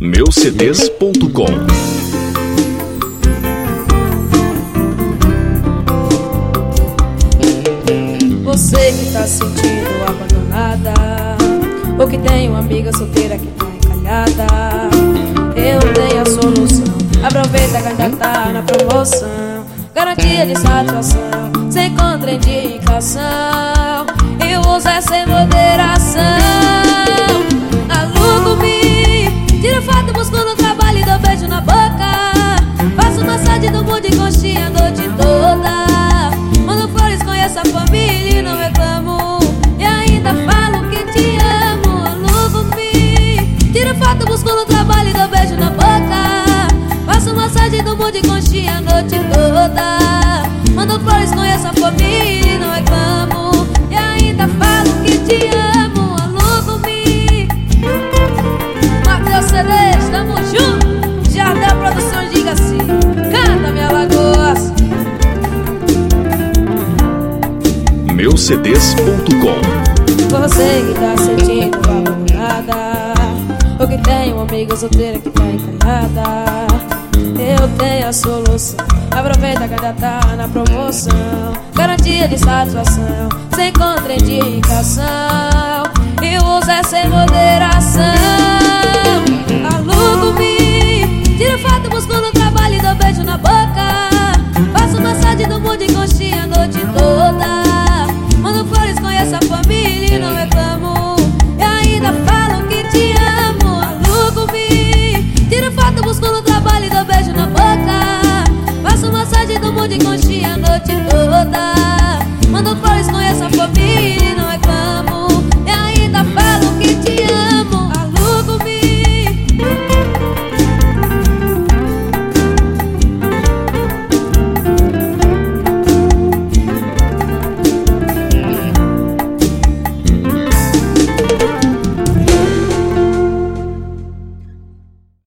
meucds.com Você que tá se sentindo abandonada Ou que tem uma amiga solteira que tá encalhada Eu tenho a solução. Aproveita que ainda tá na promoção Garantia de satisfação Sem contraindicação. E usa sem moderação massagem do mundo e conchinha a noite toda. Mando flores, conheço a família e não reclamo E ainda falo que te amo Alugo-me Tira foto, busco no trabalho e dou beijo na boca. Faço massagem do mundo e conchinha a noite toda. Mando flores, conheço a família e não reclamo meucds.com Você que tá sentindo abandonada Ou que tem uma amiga solteira que tá encalhada Eu tenho a solução. Aproveita que ainda tá na promoção. Garantia de satisfação Sem contraindicação. E usa sem moderação baile dou beijo na boca. Faço massagem do mundo e conchinha a noite toda. Mando